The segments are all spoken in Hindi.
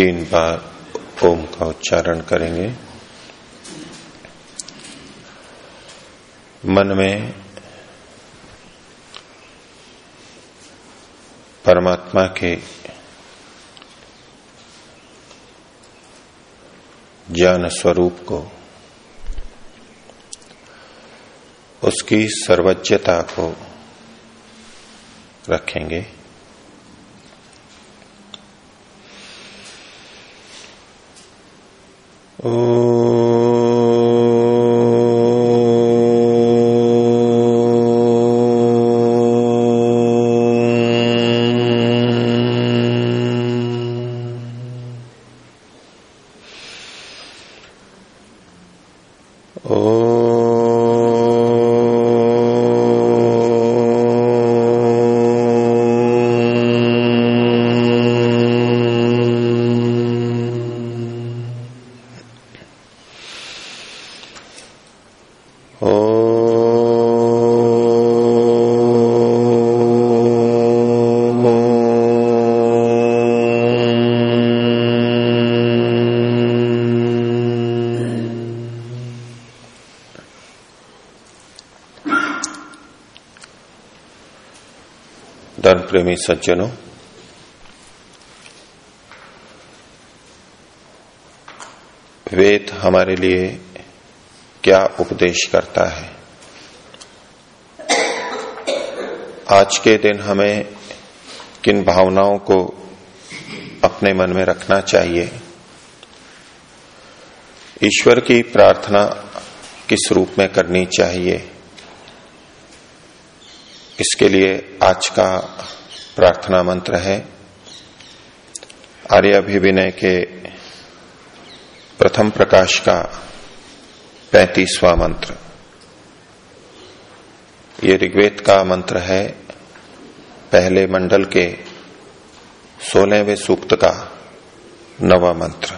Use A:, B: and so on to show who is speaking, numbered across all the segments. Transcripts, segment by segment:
A: तीन बार ओम का उच्चारण करेंगे। मन में परमात्मा के ज्ञान स्वरूप को, उसकी सर्वज्ञता को रखेंगे। Oh. प्रेमी सज्जनों, वेद हमारे लिए क्या उपदेश करता है? आज के दिन हमें किन भावनाओं को अपने मन में रखना चाहिए? ईश्वर की प्रार्थना किस रूप में करनी चाहिए? इसके लिए आज का प्रार्थना मंत्र है। आर्य अभिविनय के प्रथम प्रकाश का पैंतीसवां मंत्र। ये ऋग्वेद का मंत्र है। पहले मंडल के सोलहवें सूक्त का नवा मंत्र।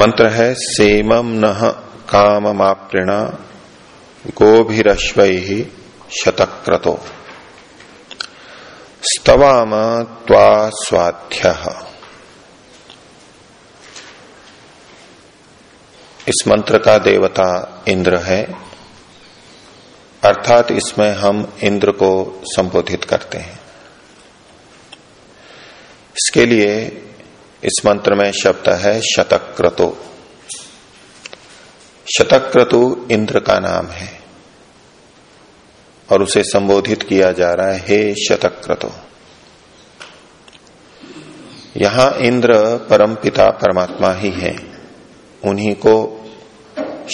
A: मंत्र है सेमम न काममाप्रिणा गोभिश्व शतक्रतो। स्तवाम त्वा स्वाध्य। इस मंत्र का देवता इंद्र है। अर्थात इसमें हम इंद्र को संबोधित करते हैं। इसके लिए इस मंत्र में शब्द है शतक्रतो। शतक्रतु इंद्र का नाम है। और उसे संबोधित किया जा रहा है, हे शतक्रतो। यहाँ इंद्र परम पिता परमात्मा ही है। उन्हीं को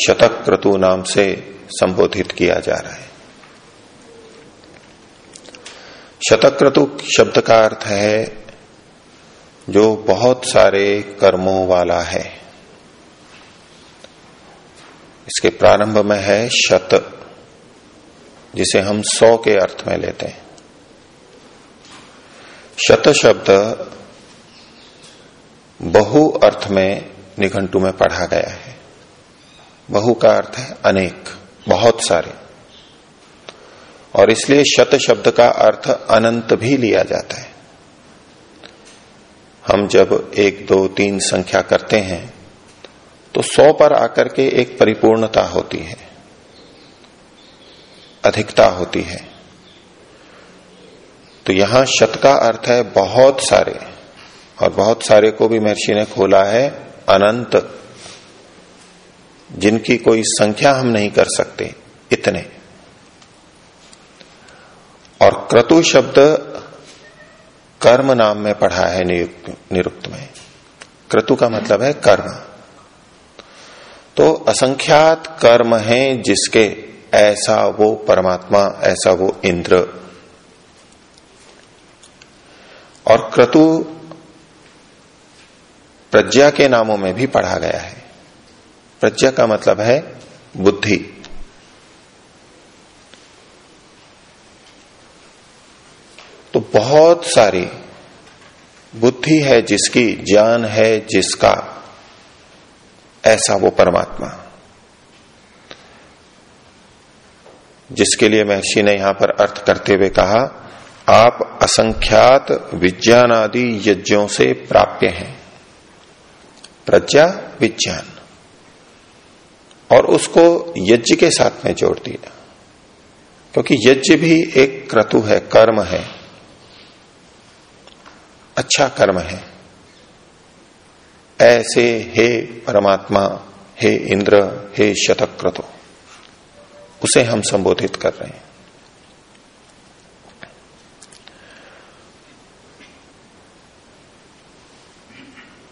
A: शतक्रतु नाम से संबोधित किया जा रहा है। शतक्रतु शब्द का अर्थ है, जो बहुत सारे कर्मों वाला है। इसके प्रारंभ में है शत जिसे हम सौ के अर्थ में लेते हैं। शत शब्द बहु अर्थ में निघंटू में पढ़ा गया है। बहु का अर्थ है अनेक, बहुत सारे। और इसलिए शत शब्द का अर्थ अनंत भी लिया जाता है। हम जब एक, दो, तीन संख्या करते हैं तो सौ पर आकर के एक परिपूर्णता होती है। अधिकता होती है। तो यहाँ शत का अर्थ है बहुत सारे, और बहुत सारे को भी महर्षि ने खोला है अनंत, जिनकी कोई संख्या हम नहीं कर सकते इतने। और क्रतु शब्द कर्म नाम में पढ़ा है निरुक्त में। क्रतु का मतलब है कर्म। तो असंख्यात कर्म हैं जिसके ऐसा वो परमात्मा, ऐसा वो इंद्र। और क्रतु प्रज्ञा के नामों में भी पढ़ा गया है। प्रज्ञा का मतलब है बुद्धि। तो बहुत सारी बुद्धि है जिसकी, ज्ञान है जिसका, ऐसा वो परमात्मा। जिसके लिए महर्षि ने यहाँ पर अर्थ करते हुए कहा, आप असंख्यात विज्ञान आदि यज्ञों से प्राप्य हैं। प्रज्ञा, विज्ञान। और उसको यज्ञ के साथ में जोड़ दिया। क्योंकि यज्ञ भी एक क्रतु है, कर्म है। अच्छा कर्म है। ऐसे हे परमात्मा, हे इंद्र, हे शतक्रतो। उसे हम संबोधित कर रहे हैं।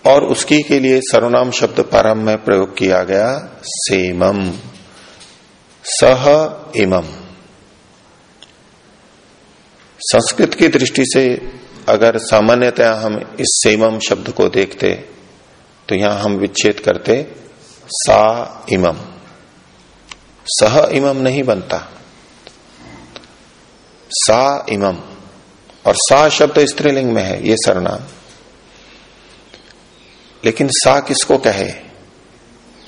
A: और उसकी के लिए सर्वनाम शब्द प्रारंभ में प्रयोग किया गया, सेमम। सह इमम। संस्कृत की दृष्टि से अगर सामान्यतया हम इस सेमम शब्द को देखते तो यहाँ हम विच्छेद करते, सा इमम। सह इमम नहीं बनता। सा इमम और सा शब्द स्त्रीलिंग में है, ये सरनाम। लेकिन सा किसको कहे?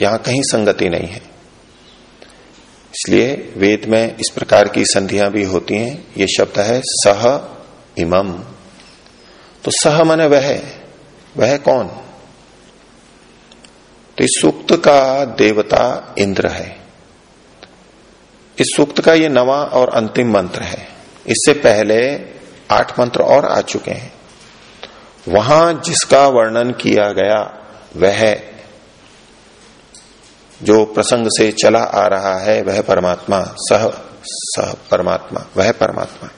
A: यहाँ कहीं संगति नहीं है। इसलिए वेद में इस प्रकार की संधियाँ भी होती हैं। ये शब्द है सह इमम तो सह मन वह वह कौन? तो इस सूक्त का देवता इंद्र है। इस सूक्त का ये नवा और अंतिम मंत्र है। इससे पहले आठ मंत्र और आ चुके हैं। वहाँ जिसका वर्णन किया गया, वह जो प्रसंग से चला आ रहा है, वह परमात्मा, सह सह परमात्मा, वह परमात्मा।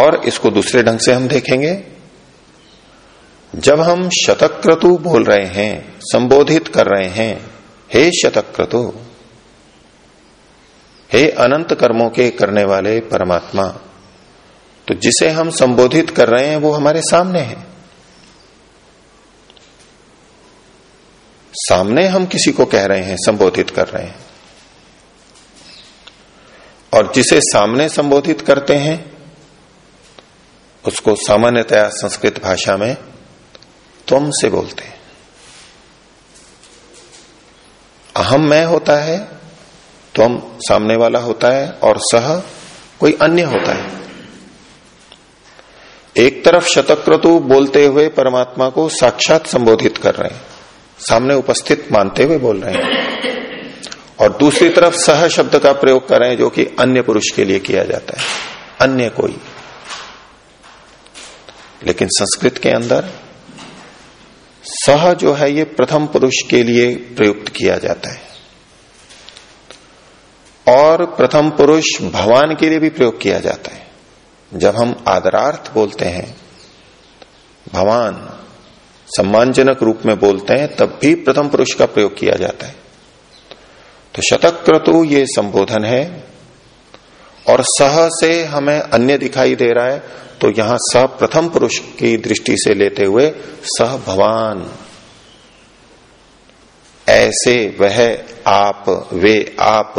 A: और इसको दूसरे ढंग से हम देखेंगे। जब हम शतक्रतु बोल रहे हैं, संबोधित कर रहे हैं हे शतक्रतु, हे अनंत कर्मों के करने वाले परमात्मा तो जिसे हम संबोधित कर रहे हैं, वो हमारे सामने है। सामने हम किसी को कह रहे हैं, संबोधित कर रहे हैं। और जिसे सामने संबोधित करते हैं, उसको सामान्यतया संस्कृत भाषा में तुम से बोलते हैं। अहम मैं होता है तो हम सामने वाला होता है और सह कोई अन्य होता है। एक तरफ़ शतक्रतु बोलते हुए परमात्मा को साक्षात संबोधित कर रहे हैं, सामने उपस्थित मानते हुए बोल रहे हैं, और दूसरी तरफ़ सह शब्द का प्रयोग कर रहे हैं जो कि अन्य पुरुष के लिए किया जाता है, अन्य कोई। लेकिन संस्कृत के अंदर सह जो है ये प्रथम पुरुष के लिए प्रयुक्त किया जाता है। और प्रथम पुरुष भगवान के लिए भी प्रयोग किया जाता है। जब हम आदरार्थ बोलते हैं, भगवान सम्मानजनक रूप में बोलते हैं, तब भी प्रथम पुरुष का प्रयोग किया जाता है। तो शतक्रतु ये संबोधन है, और सह से हमें अन्य दिखाई दे रहा है तो यहाँ सह प्रथम पुरुष की दृष्टि से लेते हुए सह भवान ऐसे वह आप, वे आप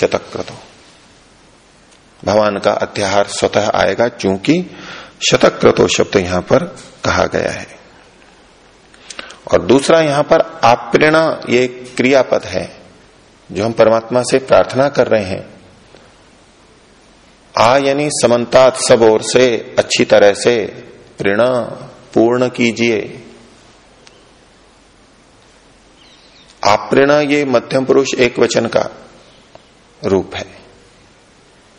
A: शतक्रतु भगवान का अध्याहार स्वतः आएगा क्योंकि शतक्रतो शब्द यहाँ पर कहा गया है। और दूसरा यहाँ पर आप्रेणा ये क्रियापद है जो हम परमात्मा से प्रार्थना कर रहे हैं। आ यानी समन्ता सब ओर से, अच्छी तरह से प्रेण पूर्ण कीजिए। आप्रेणा ये मध्यम पुरुष एक वचन का रूप है।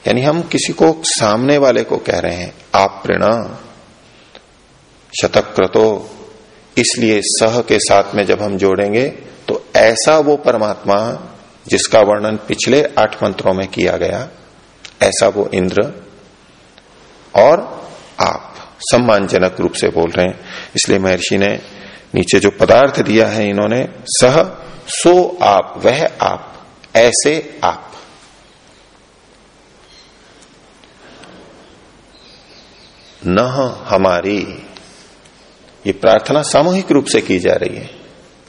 A: यानी हम किसी को सामने वाले को कह रहे हैं, आप प्रेण शतक्रतो, इसलिए सह के साथ में जब हम जोड़ेंगे तो ऐसा वो परमात्मा जिसका वर्णन पिछले आठ मंत्रों में किया गया ऐसा वो इंद्र और आप सम्मानजनक रूप से बोल रहे हैं। इसलिए महर्षि ने नीचे जो पदार्थ दिया है इन्होंने, सह, सो आप, वह आप, ऐसे आप। न हमारी, ये प्रार्थना सामूहिक रूप से की जा रही है।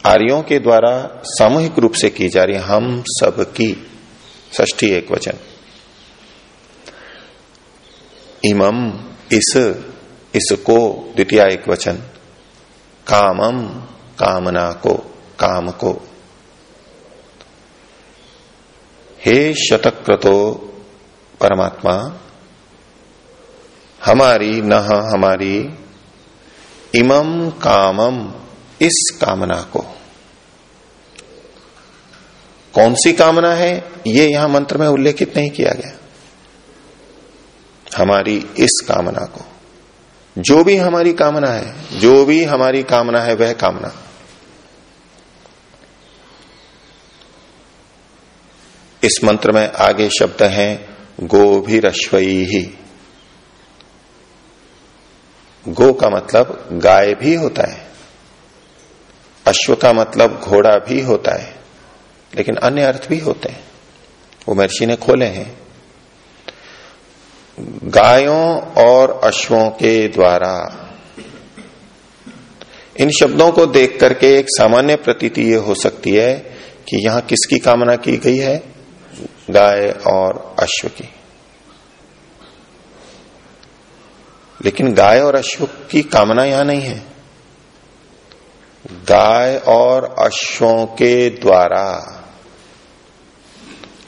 A: आर्यों के द्वारा सामूहिक रूप से की जा रही है। हम सब की ष्ठी एक वचन। इमम इस, इसको द्वितीय एक वचन। कामम कामना को काम को हे शतक्रतो परमात्मा, हमारी न हमारी इमम कामम इस कामना को कौन सी कामना है? ये यहाँ मंत्र में उल्लेखित नहीं किया गया। हमारी इस कामना को। जो भी हमारी कामना है, जो भी हमारी कामना है, वह कामना। इस मंत्र में आगे शब्द हैं गो भी रश्वई ही गो का मतलब गाय भी होता है। अश्व का मतलब घोड़ा भी होता है। लेकिन अन्य अर्थ भी होते हैं। वो महर्षि ने खोले हैं। गायों और अश्वों के द्वारा। इन शब्दों को देख करके एक सामान्य प्रतीति ये हो सकती है कि यहाँ किसकी कामना की गई है? गाय और अश्व की। लेकिन गाय और अश्व की कामना यहाँ नहीं है। गाय और अश्वों के द्वारा।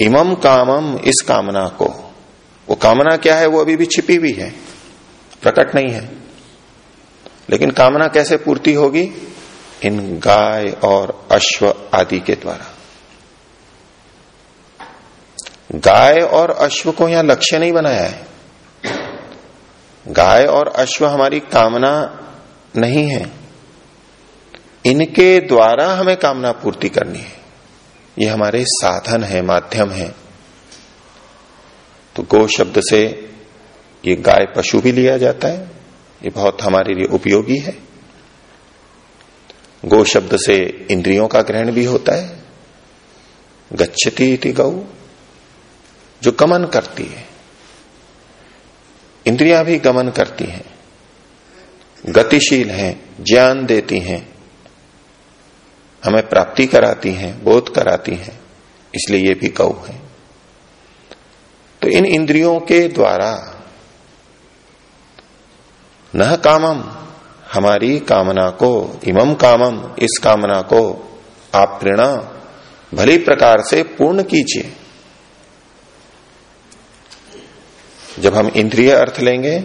A: इमम कामम इस कामना को। कामना क्या है वो अभी भी छिपी हुई है, प्रकट नहीं है। लेकिन कामना कैसे पूर्ति होगी? इन गाय और अश्व आदि के द्वारा। गाय और अश्व को यहाँ लक्ष्य नहीं बनाया है। गाय और अश्व हमारी कामना नहीं है। इनके द्वारा हमें कामना पूर्ति करनी है। ये हमारे साधन है, माध्यम है। तो गो शब्द से ये गाय पशु भी लिया जाता है। ये बहुत हमारे लिए उपयोगी है। गो शब्द से इंद्रियों का ग्रहण भी होता है। गच्छती इति गौ, जो गमन करती है। इंद्रियाँ भी गमन करती हैं। गतिशील हैं, ज्ञान देती हैं। हमें प्राप्ति कराती हैं, बोध कराती हैं। इसलिए ये भी गौ है। तो इन इंद्रियों के द्वारा न कामम, हमारी कामना को इमम कामम, इस कामना को आप प्रेरणा भली प्रकार से पूर्ण कीजिए। जब हम इंद्रिय अर्थ लेंगे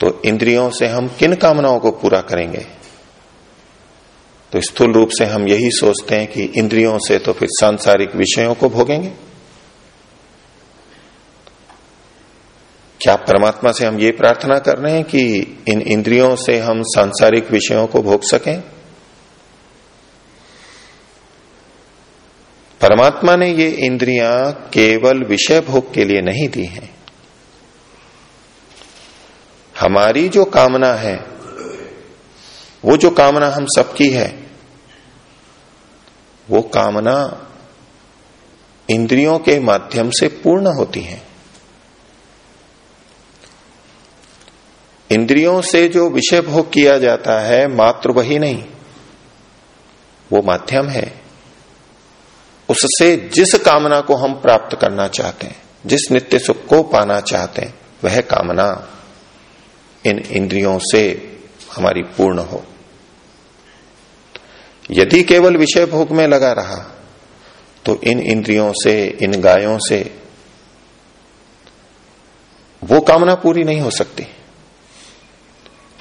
A: तो इंद्रियों से हम किन कामनाओं को पूरा करेंगे? तो स्थूल रूप से हम यही सोचते हैं कि इंद्रियों से तो फिर सांसारिक विषयों को भोगेंगे। क्या परमात्मा से हम ये प्रार्थना कर रहे हैं कि इन इंद्रियों से हम सांसारिक विषयों को भोग सकें? परमात्मा ने ये इंद्रियाँ केवल विषय भोग के लिए नहीं दी हैं। हमारी जो कामना है, वो जो कामना हम सबकी है, वो कामना इंद्रियों के माध्यम से पूर्ण होती है। इंद्रियों से जो विषय भोग किया जाता है, मात्र वही नहीं। वो माध्यम है। उससे जिस कामना को हम प्राप्त करना चाहते हैं, जिस नित्य सुख को पाना चाहते हैं, वह कामना इन इंद्रियों से हमारी पूर्ण हो। यदि केवल विषय भोग में लगा रहा तो इन इंद्रियों से, इन गायों से वो कामना पूरी नहीं हो सकती।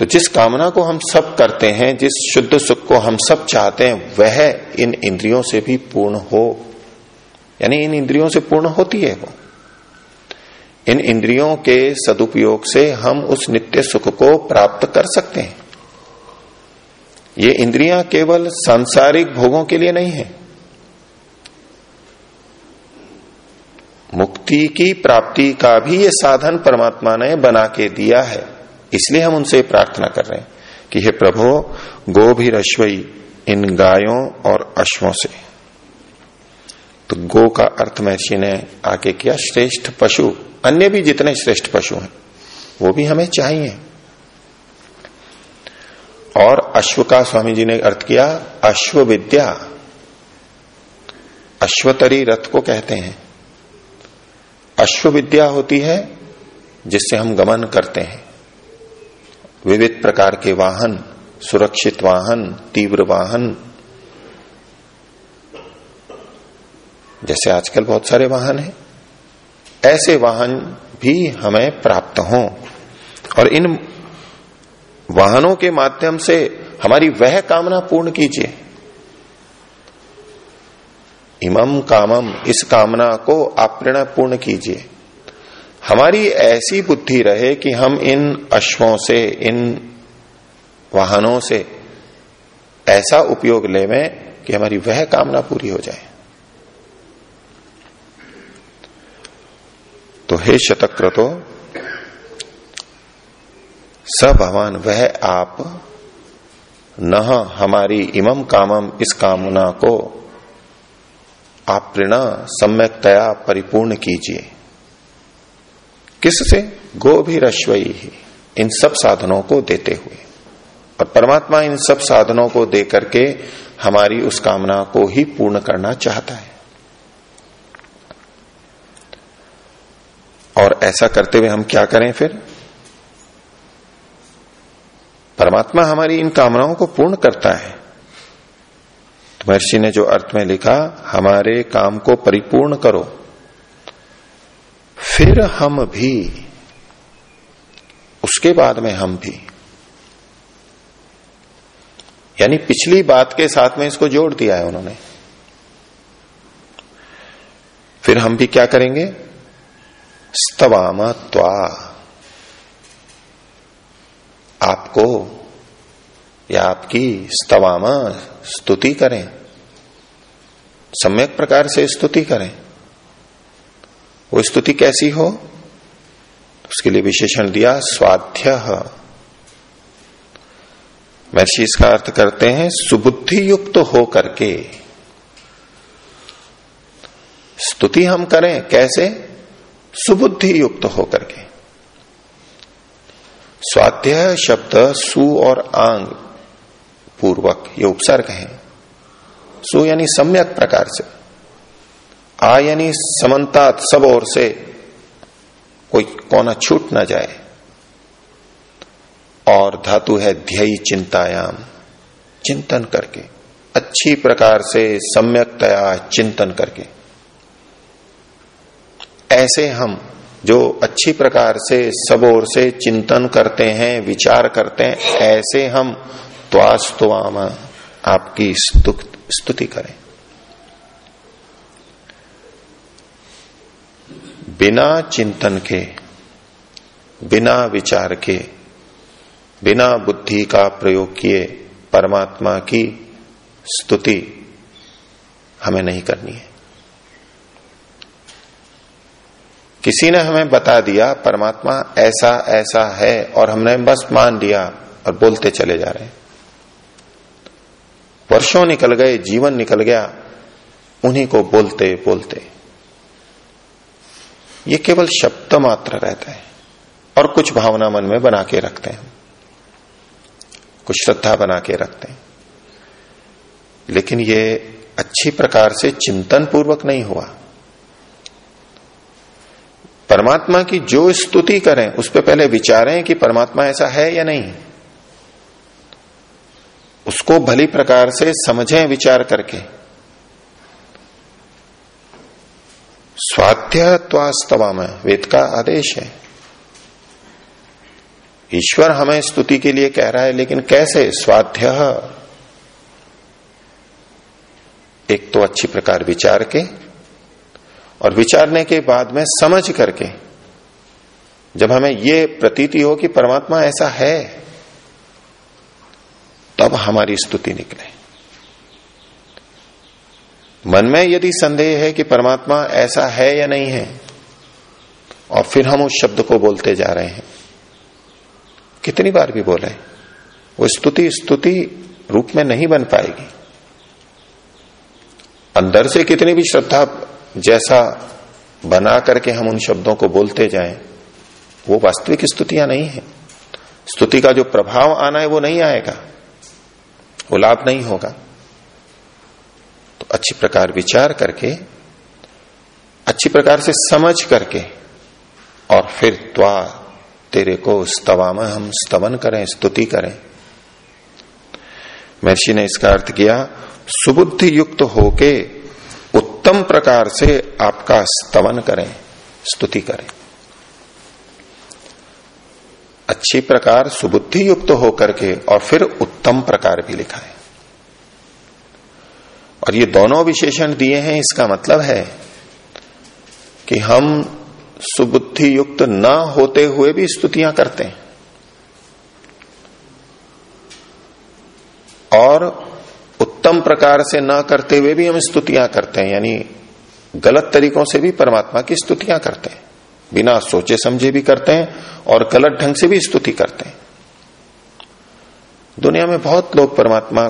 A: तो जिस कामना को हम सब करते हैं, जिस शुद्ध सुख को हम सब चाहते हैं, वह इन इंद्रियों से भी पूर्ण हो। यानी इन इंद्रियों से पूर्ण होती है वो। इन इंद्रियों के सदुपयोग से हम उस नित्य सुख को प्राप्त कर सकते हैं। ये इंद्रियाँ केवल सांसारिक भोगों के लिए नहीं है। मुक्ति की प्राप्ति का भी ये साधन परमात्मा ने बना के दिया है। इसलिए हम उनसे प्रार्थना कर रहे हैं कि हे प्रभु भी रश्वई इन गायों और अश्वों से। तो गो का अर्थ महर्षि ने आगे किया, श्रेष्ठ पशु, अन्य भी जितने श्रेष्ठ पशु हैं, वो भी हमें चाहिए। और अश्व का स्वामी जी ने अर्थ किया, अश्व विद्या। अश्वतरी रथ को कहते हैं। अश्व विद्या होती है जिससे हम गमन करते हैं। विविध प्रकार के वाहन, सुरक्षित वाहन, तीव्र वाहन। जैसे आजकल बहुत सारे वाहन हैं। ऐसे वाहन भी हमें प्राप्त हों। और इन वाहनों के माध्यम से हमारी वह कामना पूर्ण कीजिए। इमम कामम इस कामना को आप पूर्ण कीजिए। हमारी ऐसी बुद्धि रहे कि हम इन अश्वों से, इन वाहनों से ऐसा उपयोग ले में कि हमारी वह कामना पूरी हो जाए। तो हे शतक्रतो, स भगवान वह आप, न हमारी इमम कामम इस कामना को आप ऋण सम्यकतया परिपूर्ण कीजिए। किससे? गो भी रश्वई ही इन सब साधनों को देते हुए। और परमात्मा इन सब साधनों को दे करके हमारी उस कामना को ही पूर्ण करना चाहता है। और ऐसा करते हुए हम क्या करें फिर? परमात्मा हमारी इन कामनाओं को पूर्ण करता है। तो महर्षि ने जो अर्थ में लिखा, हमारे काम को परिपूर्ण करो। फिर हम भी, उसके बाद में हम भी। यानी पिछली बात के साथ में इसको जोड़ दिया है उन्होंने। फिर हम भी क्या करेंगे? स्तवाम त्वा। आपको या आपकी स्तवाम स्तुति करें। सम्यक प्रकार से स्तुति करें। वो स्तुति कैसी हो? उसके लिए विशेषण दिया स्वाध्य महर्षि इसका अर्थ करते हैं सुबुद्धि युक्त तो हो करके स्तुति हम करें, कैसे? सुबुद्धि युक्त तो होकर के। स्वाध्याय शब्द सु और आंग पूर्वक, ये उपसर्ग है। सु यानी सम्यक प्रकार से। आ यानी समन्ता सब ओर से कोई कोना छूट ना जाए। और धातु है ध्यय चिंतायाम, चिंतन करके। अच्छी प्रकार से सम्यकतया चिंतन करके। ऐसे हम जो अच्छी प्रकार से सब ओर से चिंतन करते हैं, विचार करते हैं, ऐसे हम त्वास्तुआम आपकी स्तुति करें। बिना चिंतन के, बिना विचार के, बिना बुद्धि का प्रयोग किए परमात्मा की स्तुति हमें नहीं करनी है। किसी ने हमें बता दिया, परमात्मा ऐसा ऐसा है और हमने बस मान लिया और बोलते चले जा रहे हैं। वर्षों निकल गए, जीवन निकल गया, उन्हीं को बोलते बोलते। ये केवल शब्द मात्र रहता है और कुछ भावना मन में बना के रखते हैं। कुछ श्रद्धा बना के रखते हैं। लेकिन ये अच्छी प्रकार से चिंतन पूर्वक नहीं हुआ। परमात्मा की जो स्तुति करें, उस पर पहले विचारें कि परमात्मा ऐसा है या नहीं। उसको भली प्रकार से समझें, विचार करके। स्वाध्यात्वास्तवा में वेद का आदेश है। ईश्वर हमें स्तुति के लिए कह रहा है, लेकिन कैसे? स्वाध्य एक तो अच्छी प्रकार विचार के और विचारने के बाद में समझ करके, जब हमें ये प्रतीति हो कि परमात्मा ऐसा है, तब हमारी स्तुति निकले। मन में यदि संदेह है कि परमात्मा ऐसा है या नहीं है, और फिर हम उस शब्द को बोलते जा रहे हैं। कितनी बार भी बोले, वो स्तुति स्तुति रूप में नहीं बन पाएगी। अंदर से कितनी भी श्रद्धा जैसा बना करके हम उन शब्दों को बोलते जाएँ, वो वास्तविक स्तुतियाँ नहीं है। स्तुति का जो प्रभाव आना है, वो नहीं आएगा। वो लाभ नहीं होगा। अच्छी प्रकार विचार करके, अच्छी प्रकार से समझ करके, और फिर त्वा, तेरे को स्तवा में हम स्तवन करें, स्तुति करें। महर्षि ने इसका अर्थ किया सुबुद्धि युक्त होके उत्तम प्रकार से आपका स्तवन करें, स्तुति करें। अच्छी प्रकार सुबुद्धि युक्त होकर के, और फिर उत्तम प्रकार भी लिखा है और ये दोनों विशेषण दिए हैं, इसका मतलब है कि हम सुबुद्धि युक्त न होते हुए भी स्तुतियाँ करते हैं। और उत्तम प्रकार से न करते हुए भी हम स्तुतियाँ करते हैं, यानी गलत तरीकों से भी परमात्मा की स्तुतियाँ करते हैं। बिना सोचे समझे भी करते हैं और गलत ढंग से भी स्तुति करते हैं। दुनिया में बहुत लोग परमात्मा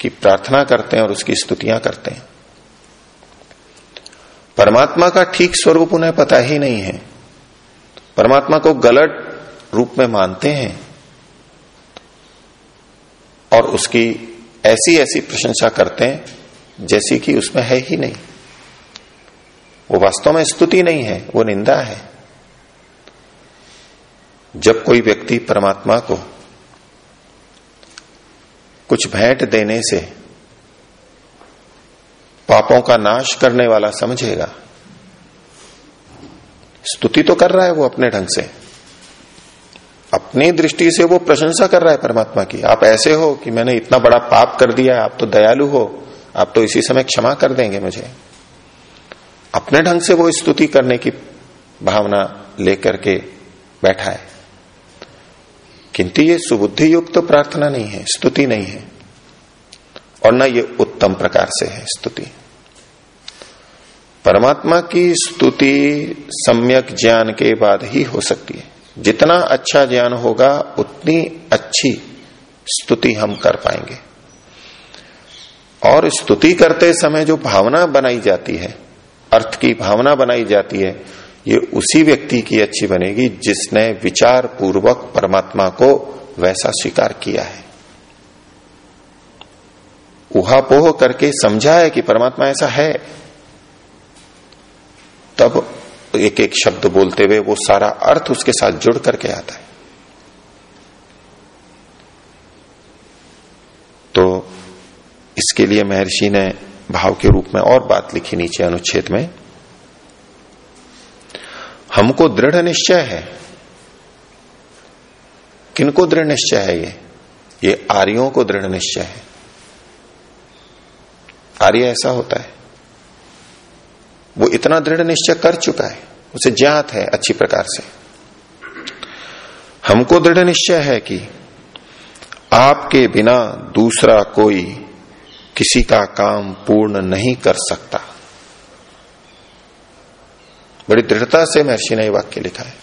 A: की प्रार्थना करते हैं और उसकी स्तुतियाँ करते हैं। परमात्मा का ठीक स्वरूप उन्हें पता ही नहीं है। परमात्मा को गलत रूप में मानते हैं और उसकी ऐसी ऐसी प्रशंसा करते हैं जैसी कि उसमें है ही नहीं। वो वास्तव में स्तुति नहीं है, वो निंदा है। जब कोई व्यक्ति परमात्मा को कुछ भेंट देने से पापों का नाश करने वाला समझेगा। स्तुति तो कर रहा है वो अपने ढंग से। अपनी दृष्टि से वो प्रशंसा कर रहा है परमात्मा की। आप ऐसे हो कि मैंने इतना बड़ा पाप कर दिया आप तो दयालु हो, आप तो इसी समय क्षमा कर देंगे मुझे। अपने ढंग से वो स्तुति करने की भावना लेकर के बैठा है। किंतु ये सुबुद्धि युक्त तो प्रार्थना नहीं है, स्तुति नहीं है। और न ये उत्तम प्रकार से है, स्तुति। परमात्मा की स्तुति सम्यक ज्ञान के बाद ही हो सकती है। जितना अच्छा ज्ञान होगा, उतनी अच्छी स्तुति हम कर पाएँगे। और स्तुति करते समय जो भावना बनाई जाती है, अर्थ की भावना बनाई जाती है ये उसी व्यक्ति की अच्छी बनेगी जिसने विचार पूर्वक परमात्मा को वैसा स्वीकार किया है। उहापोह करके समझा है कि परमात्मा ऐसा है। तब एक एक शब्द बोलते हुए वो सारा अर्थ उसके साथ जुड़ करके आता है। तो इसके लिए महर्षि ने भाव के रूप में और बात लिखी नीचे अनुच्छेद में। हमको दृढ़ निश्चय है। किनको दृढ़ निश्चय है ये? ये आर्यों को दृढ़ निश्चय है। आर्य ऐसा होता है। वो इतना दृढ़ निश्चय कर चुका है, उसे ज्ञात है अच्छी प्रकार से। हमको दृढ़ निश्चय है कि आपके बिना दूसरा कोई किसी का काम पूर्ण नहीं कर सकता। बड़ी दृढ़ता से महर्षि ने वाक्य लिखा है।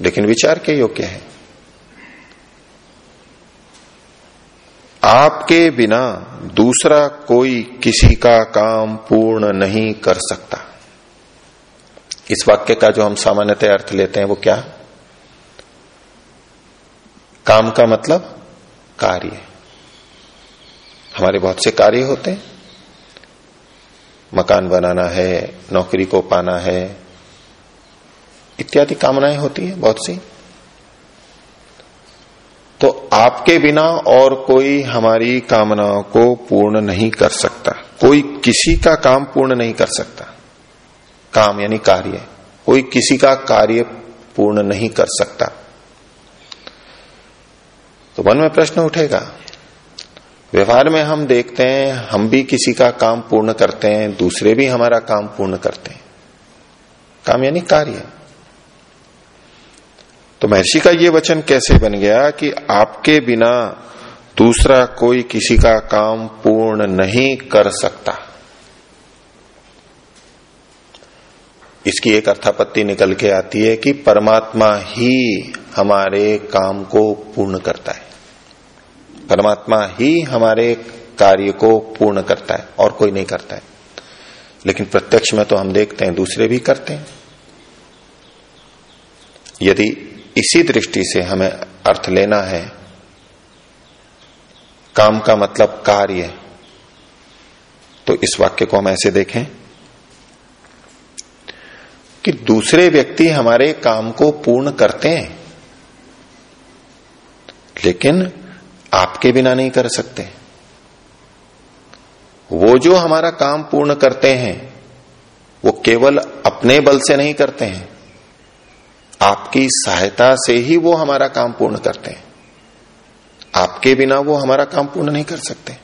A: लेकिन विचार के योग्य है। आपके बिना दूसरा कोई किसी का काम पूर्ण नहीं कर सकता। इस वाक्य का जो हम सामान्यतः अर्थ लेते हैं वो क्या? काम का मतलब कार्य। हमारे बहुत से कार्य होते हैं। मकान बनाना है, नौकरी को पाना है, इत्यादि कामनाएँ होती है बहुत सी। तो आपके बिना और कोई हमारी कामनाओं को पूर्ण नहीं कर सकता। कोई किसी का काम पूर्ण नहीं कर सकता। काम यानी कार्य। कोई किसी का कार्य पूर्ण नहीं कर सकता। तो मन में प्रश्न उठेगा व्यवहार में हम देखते हैं, हम भी किसी का काम पूर्ण करते हैं, दूसरे भी हमारा काम पूर्ण करते हैं। काम यानी कार्य। तो महर्षि का ये वचन कैसे बन गया कि आपके बिना दूसरा कोई किसी का काम पूर्ण नहीं कर सकता? इसकी एक अर्थापत्ति निकल के आती है कि परमात्मा ही हमारे काम को पूर्ण करता है। परमात्मा ही हमारे कार्य को पूर्ण करता है और कोई नहीं करता है। लेकिन प्रत्यक्ष में तो हम देखते हैं, दूसरे भी करते हैं। यदि इसी दृष्टि से हमें अर्थ लेना है, काम का मतलब कार्य तो इस वाक्य को हम ऐसे देखें कि दूसरे व्यक्ति हमारे काम को पूर्ण करते हैं, लेकिन आपके बिना नहीं कर सकते। वो जो हमारा काम पूर्ण करते हैं, वो केवल अपने बल से नहीं करते हैं। आपकी सहायता से ही वो हमारा काम पूर्ण करते हैं। आपके बिना वो हमारा काम पूर्ण नहीं कर सकते।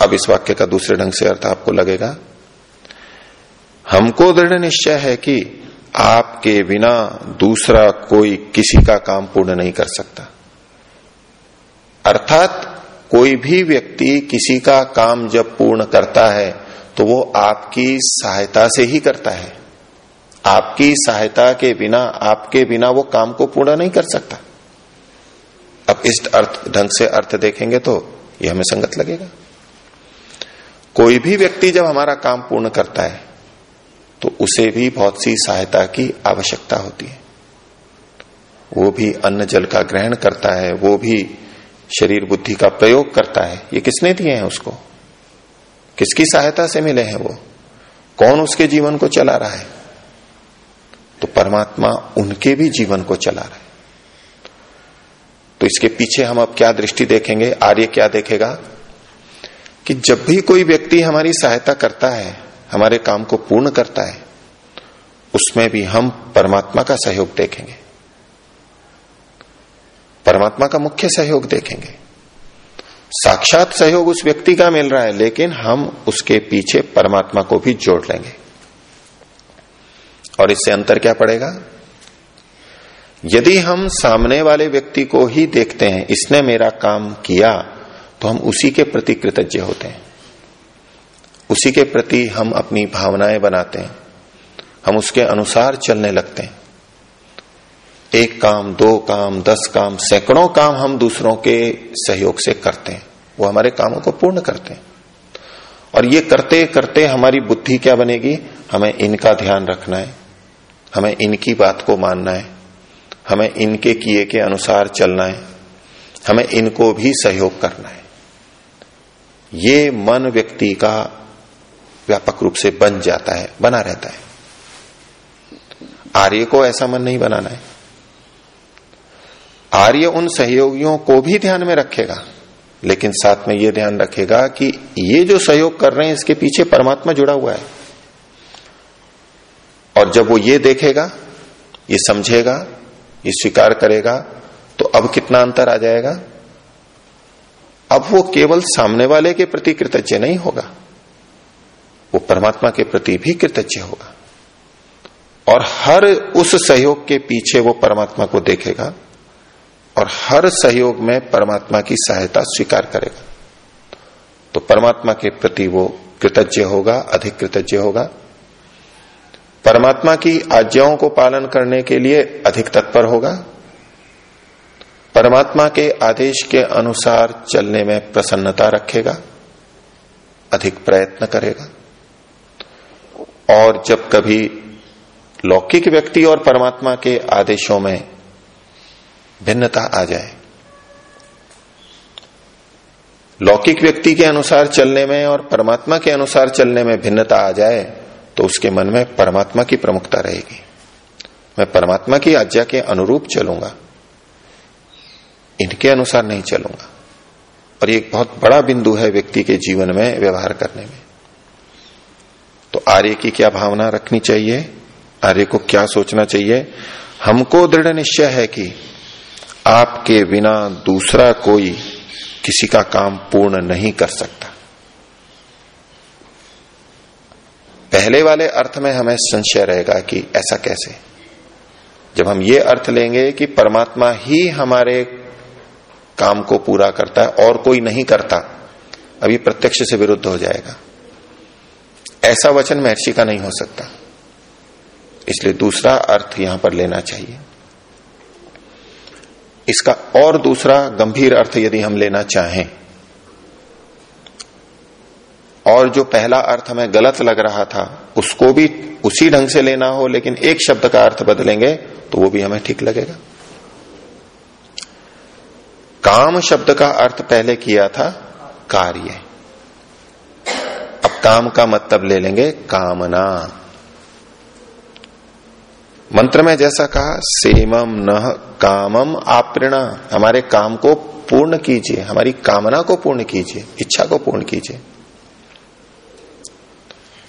A: अब इस वाक्य का दूसरे ढंग से अर्थ आपको लगेगा। हमको दृढ़ निश्चय है कि आपके बिना दूसरा कोई किसी का काम पूर्ण नहीं कर सकता। अर्थात कोई भी व्यक्ति किसी का काम जब पूर्ण करता है तो वो आपकी सहायता से ही करता है। आपकी सहायता के बिना, आपके बिना वो काम को पूर्ण नहीं कर सकता। अब इस अर्थ, ढंग से अर्थ देखेंगे तो ये हमें संगत लगेगा। कोई भी व्यक्ति जब हमारा काम पूर्ण करता है तो उसे भी बहुत सी सहायता की आवश्यकता होती है। वो भी अन्न जल का ग्रहण करता है, वो भी शरीर बुद्धि का प्रयोग करता है। ये किसने दिए हैं उसको? किसकी सहायता से मिले हैं वो? कौन उसके जीवन को चला रहा है? तो परमात्मा उनके भी जीवन को चला रहा है। तो इसके पीछे हम अब क्या दृष्टि देखेंगे? आर्य क्या देखेगा? कि जब भी कोई व्यक्ति हमारी सहायता करता है, हमारे काम को पूर्ण करता है, उसमें भी हम परमात्मा का सहयोग देखेंगे। परमात्मा का मुख्य सहयोग देखेंगे। साक्षात सहयोग उस व्यक्ति का मिल रहा है, लेकिन हम उसके पीछे परमात्मा को भी जोड़ लेंगे। और इससे अंतर क्या पड़ेगा? यदि हम सामने वाले व्यक्ति को ही देखते हैं, इसने मेरा काम किया तो हम उसी के प्रति कृतज्ञ होते हैं। उसी के प्रति हम अपनी भावनाएँ बनाते हैं। हम उसके अनुसार चलने लगते हैं। एक काम, दो काम, दस काम, सैकड़ों काम हम दूसरों के सहयोग से करते हैं। वो हमारे कामों को पूर्ण करते हैं। और ये करते करते हमारी बुद्धि क्या बनेगी? हमें इनका ध्यान रखना है। हमें इनकी बात को मानना है। हमें इनके किए के अनुसार चलना है। हमें इनको भी सहयोग करना है। ये मन व्यक्ति का व्यापक रूप से बन जाता है, बना रहता है। आर्य को ऐसा मन नहीं बनाना है। आर्य उन सहयोगियों को भी ध्यान में रखेगा, लेकिन साथ में यह ध्यान रखेगा कि ये जो सहयोग कर रहे हैं, इसके पीछे परमात्मा जुड़ा हुआ है। और जब वो ये देखेगा, ये समझेगा, ये स्वीकार करेगा तो अब कितना अंतर आ जाएगा? अब वो केवल सामने वाले के प्रति कृतज्ञ नहीं होगा, वो परमात्मा के प्रति भी कृतज्ञ होगा। और हर उस सहयोग के पीछे वो परमात्मा को देखेगा और हर सहयोग में परमात्मा की सहायता स्वीकार करेगा। तो परमात्मा के प्रति वो कृतज्ञ होगा, अधिक कृतज्ञ होगा। परमात्मा की आज्ञाओं को पालन करने के लिए अधिक तत्पर होगा। परमात्मा के आदेश के अनुसार चलने में प्रसन्नता रखेगा, अधिक प्रयत्न करेगा। और जब कभी लौकिक व्यक्ति और परमात्मा के आदेशों में भिन्नता आ जाए। लौकिक व्यक्ति के अनुसार चलने में और परमात्मा के अनुसार चलने में भिन्नता आ जाए तो उसके मन में परमात्मा की प्रमुखता रहेगी। मैं परमात्मा की आज्ञा के अनुरूप चलूँगा। इनके अनुसार नहीं चलूँगा। और ये एक बहुत बड़ा बिंदु है व्यक्ति के जीवन में व्यवहार करने में। तो आर्य की क्या भावना रखनी चाहिए? आर्य को क्या सोचना चाहिए? हमको दृढ़ निश्चय है कि आपके बिना दूसरा कोई किसी का काम पूर्ण नहीं कर सकता। पहले वाले अर्थ में हमें संशय रहेगा कि ऐसा कैसे? जब हम ये अर्थ लेंगे कि परमात्मा ही हमारे काम को पूरा करता है और कोई नहीं करता, अभी प्रत्यक्ष से विरुद्ध हो जाएगा। ऐसा वचन महर्षि का नहीं हो सकता। इसलिए दूसरा अर्थ यहाँ पर लेना चाहिए। इसका और दूसरा गंभीर अर्थ यदि हम लेना चाहें। और जो पहला अर्थ हमें गलत लग रहा था, उसको भी उसी ढंग से लेना हो, लेकिन एक शब्द का अर्थ बदलेंगे तो वो भी हमें ठीक लगेगा। काम शब्द का अर्थ पहले किया था, कार्य। अब काम का मतलब ले लेंगे कामना। मंत्र में जैसा कहा सेमम न कामम आपृणा। हमारे काम को पूर्ण कीजिए, हमारी कामना को पूर्ण कीजिए, इच्छा को पूर्ण कीजिए।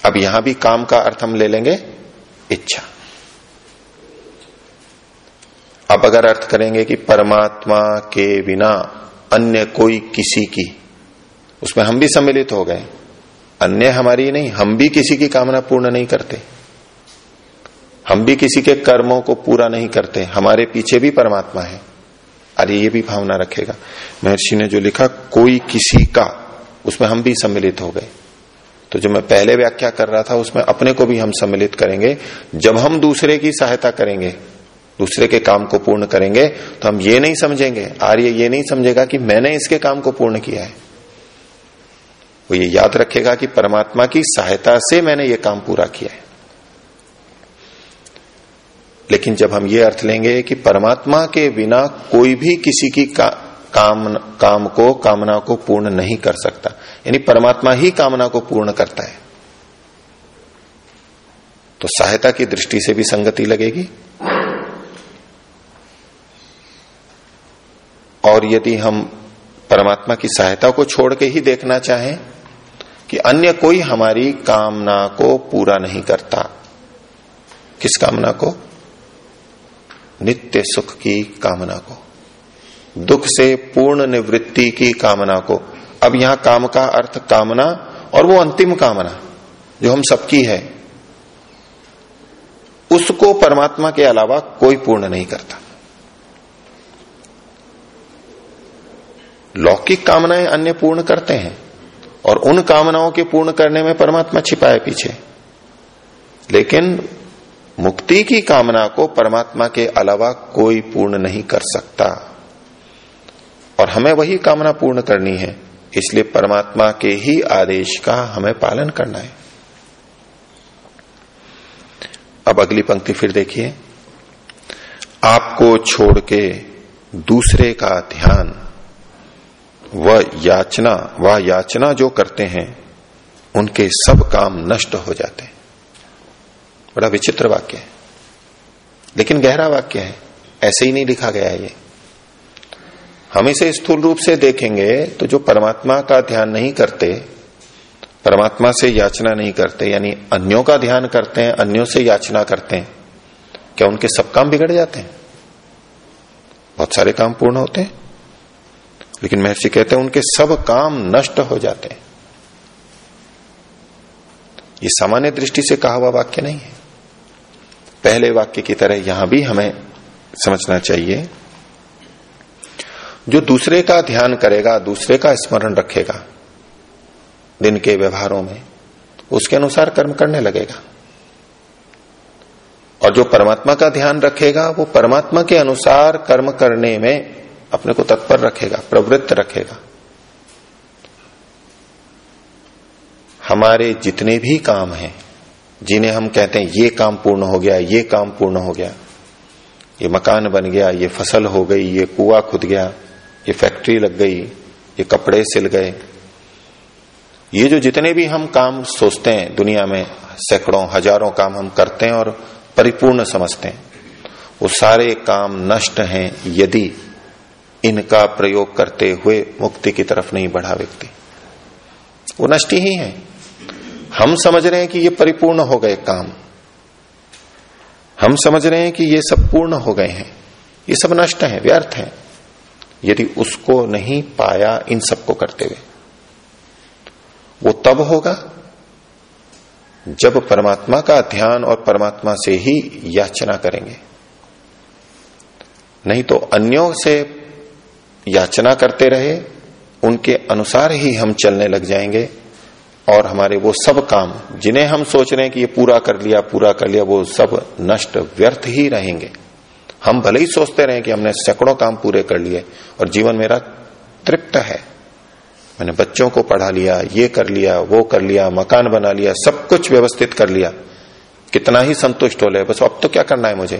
A: अब यहाँ भी काम का अर्थ हम ले लेंगे, इच्छा। अब अगर अर्थ करेंगे कि परमात्मा के बिना अन्य कोई किसी की, उसमें हम भी सम्मिलित हो गए। अन्य हमारी नहीं, हम भी किसी की कामना पूर्ण नहीं करते। हम भी किसी के कर्मों को पूरा नहीं करते, हमारे पीछे भी परमात्मा है। अरे, ये भी भावना रखेगा। महर्षि ने जो लिखा, कोई किसी का, उसमें हम भी सम्मिलित हो गए। तो जो मैं पहले व्याख्या कर रहा था, उसमें अपने को भी हम सम्मिलित करेंगे। जब हम दूसरे की सहायता करेंगे, दूसरे के काम को पूर्ण करेंगे तो हम ये नहीं समझेंगे, आर्य ये नहीं समझेगा कि मैंने इसके काम को पूर्ण किया है। वो ये याद रखेगा कि परमात्मा की सहायता से मैंने ये काम पूरा किया है। लेकिन जब हम ये अर्थ लेंगे कि परमात्मा के बिना कोई भी किसी की का, काम काम को कामना को पूर्ण नहीं कर सकता। यानी परमात्मा ही कामना को पूर्ण करता है। तो सहायता की दृष्टि से भी संगति लगेगी। और यदि हम परमात्मा की सहायता को छोड़ के ही देखना चाहें कि अन्य कोई हमारी कामना को पूरा नहीं करता किस कामना को? नित्य सुख की कामना को, दुख से पूर्ण निवृत्ति की कामना को। अब यहाँ काम का अर्थ कामना और वो अंतिम कामना जो हम सबकी है, उसको परमात्मा के अलावा कोई पूर्ण नहीं करता। लौकिक कामनाएँ अन्य पूर्ण करते हैं और उन कामनाओं के पूर्ण करने में परमात्मा छिपाए पीछे। लेकिन मुक्ति की कामना को परमात्मा के अलावा कोई पूर्ण नहीं कर सकता। और हमें वही कामना पूर्ण करनी है, इसलिए परमात्मा के ही आदेश का हमें पालन करना है। अब अगली पंक्ति फिर देखिए। आपको छोड़ के दूसरे का ध्यान व याचना व याचना जो करते हैं, उनके सब काम नष्ट हो जाते हैं। बड़ा विचित्र वाक्य है। लेकिन गहरा वाक्य है। ऐसे ही नहीं लिखा गया है ये। हम इसे स्थूल रूप से देखेंगे तो जो परमात्मा का ध्यान नहीं करते, परमात्मा से याचना नहीं करते, यानी अन्यों का ध्यान करते हैं, अन्यों से याचना करते हैं, क्या उनके सब काम बिगड़ जाते हैं? बहुत सारे काम पूर्ण होते हैं। लेकिन महर्षि कहते हैं उनके सब काम नष्ट हो जाते हैं। ये सामान्य दृष्टि से कहा हुआ वाक्य नहीं है। पहले वाक्य की तरह यहाँ भी हमें समझना चाहिए। जो दूसरे का ध्यान करेगा, दूसरे का स्मरण रखेगा, दिन के व्यवहारों में, उसके अनुसार कर्म करने लगेगा। और जो परमात्मा का ध्यान रखेगा, वो परमात्मा के अनुसार कर्म करने में अपने को तत्पर रखेगा, प्रवृत्त रखेगा। हमारे जितने भी काम हैं जिन्हें हम कहते हैं, ये काम पूर्ण हो गया, ये काम पूर्ण हो गया। ये मकान बन गया, ये फ़सल हो गई, ये कुआ खुद गया, ये फैक्ट्री लग गई, ये कपड़े सिल गए। ये जो जितने भी हम काम सोचते हैं दुनिया में, सैकड़ों, हज़ारों काम हम करते हैं और परिपूर्ण समझते हैं, वो सारे काम नष्ट हैं यदि इनका प्रयोग करते हुए मुक्ति की तरफ़ नहीं बढ़ा व्यक्ति। वो नष्ट ही है। हम समझ रहे हैं कि ये परिपूर्ण हो गए काम। हम समझ रहे हैं कि ये सब पूर्ण हो गए हैं। ये सब नष्ट है, व्यर्थ है। यदि उसको नहीं पाया इन सबको करते हुए, वो तब होगा जब परमात्मा का ध्यान और परमात्मा से ही याचना करेंगे। नहीं तो अन्यों से याचना करते रहे, उनके अनुसार ही हम चलने लग जाएँगे। और हमारे वो सब काम, जिन्हें हम सोच रहे हैं कि ये पूरा कर लिया, पूरा कर लिया, वो सब नष्ट, व्यर्थ ही रहेंगे। हम भले ही सोचते रहे कि हमने सैकड़ों काम पूरे कर लिए और जीवन मेरा तृप्त है। मैंने बच्चों को पढ़ा लिया, ये कर लिया, वो कर लिया, मकान बना लिया, सब कुछ व्यवस्थित कर लिया। कितना ही संतुष्ट हो ले, बस अब तो क्या करना है मुझे?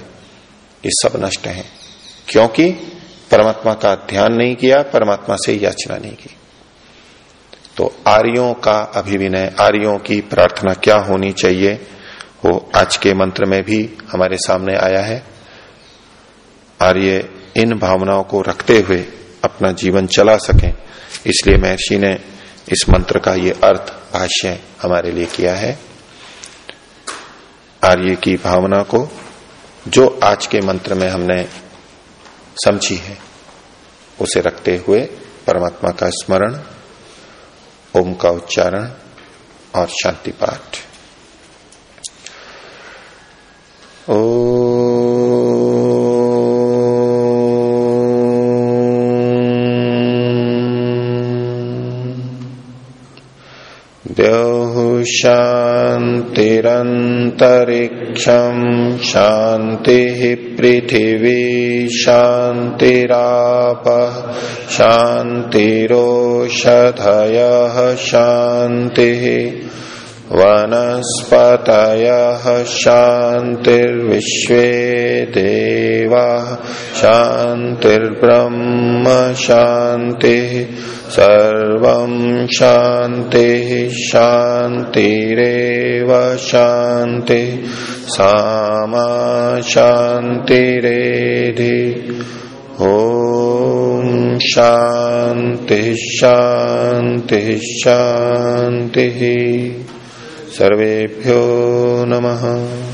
A: ये सब नष्ट है। क्योंकि परमात्मा का ध्यान नहीं किया, परमात्मा से याचना नहीं की। तो आर्यों का अभिविनय, आर्यों की प्रार्थना क्या होनी चाहिए, वो आज के मंत्र में भी हमारे सामने आया है। आर्य इन भावनाओं को रखते हुए अपना जीवन चला सकें। इसलिए महर्षि ने इस मंत्र का ये अर्थ भाष्य हमारे लिए किया है। आर्य की भावना को जो आज के मंत्र में हमने समझी है, उसे रखते हुए परमात्मा का स्मरण ओम का उच्चारण और शांति पाठ। ओ शान्तिरन्तरिक्षम् शान्तिः पृथिवी शान्तिरापः शान्तिरोषधयः शान्तिः वनस्पतयः शान्तिर्विश्वे देवाः शान्तिर्ब्रह्म शान्तिः सर्वं शान्तिः शान्तिरेव शान्ति सामा शान्तिरेधि। ॐ शान्तिः शांति शांति। सर्वेभ्यो नमः।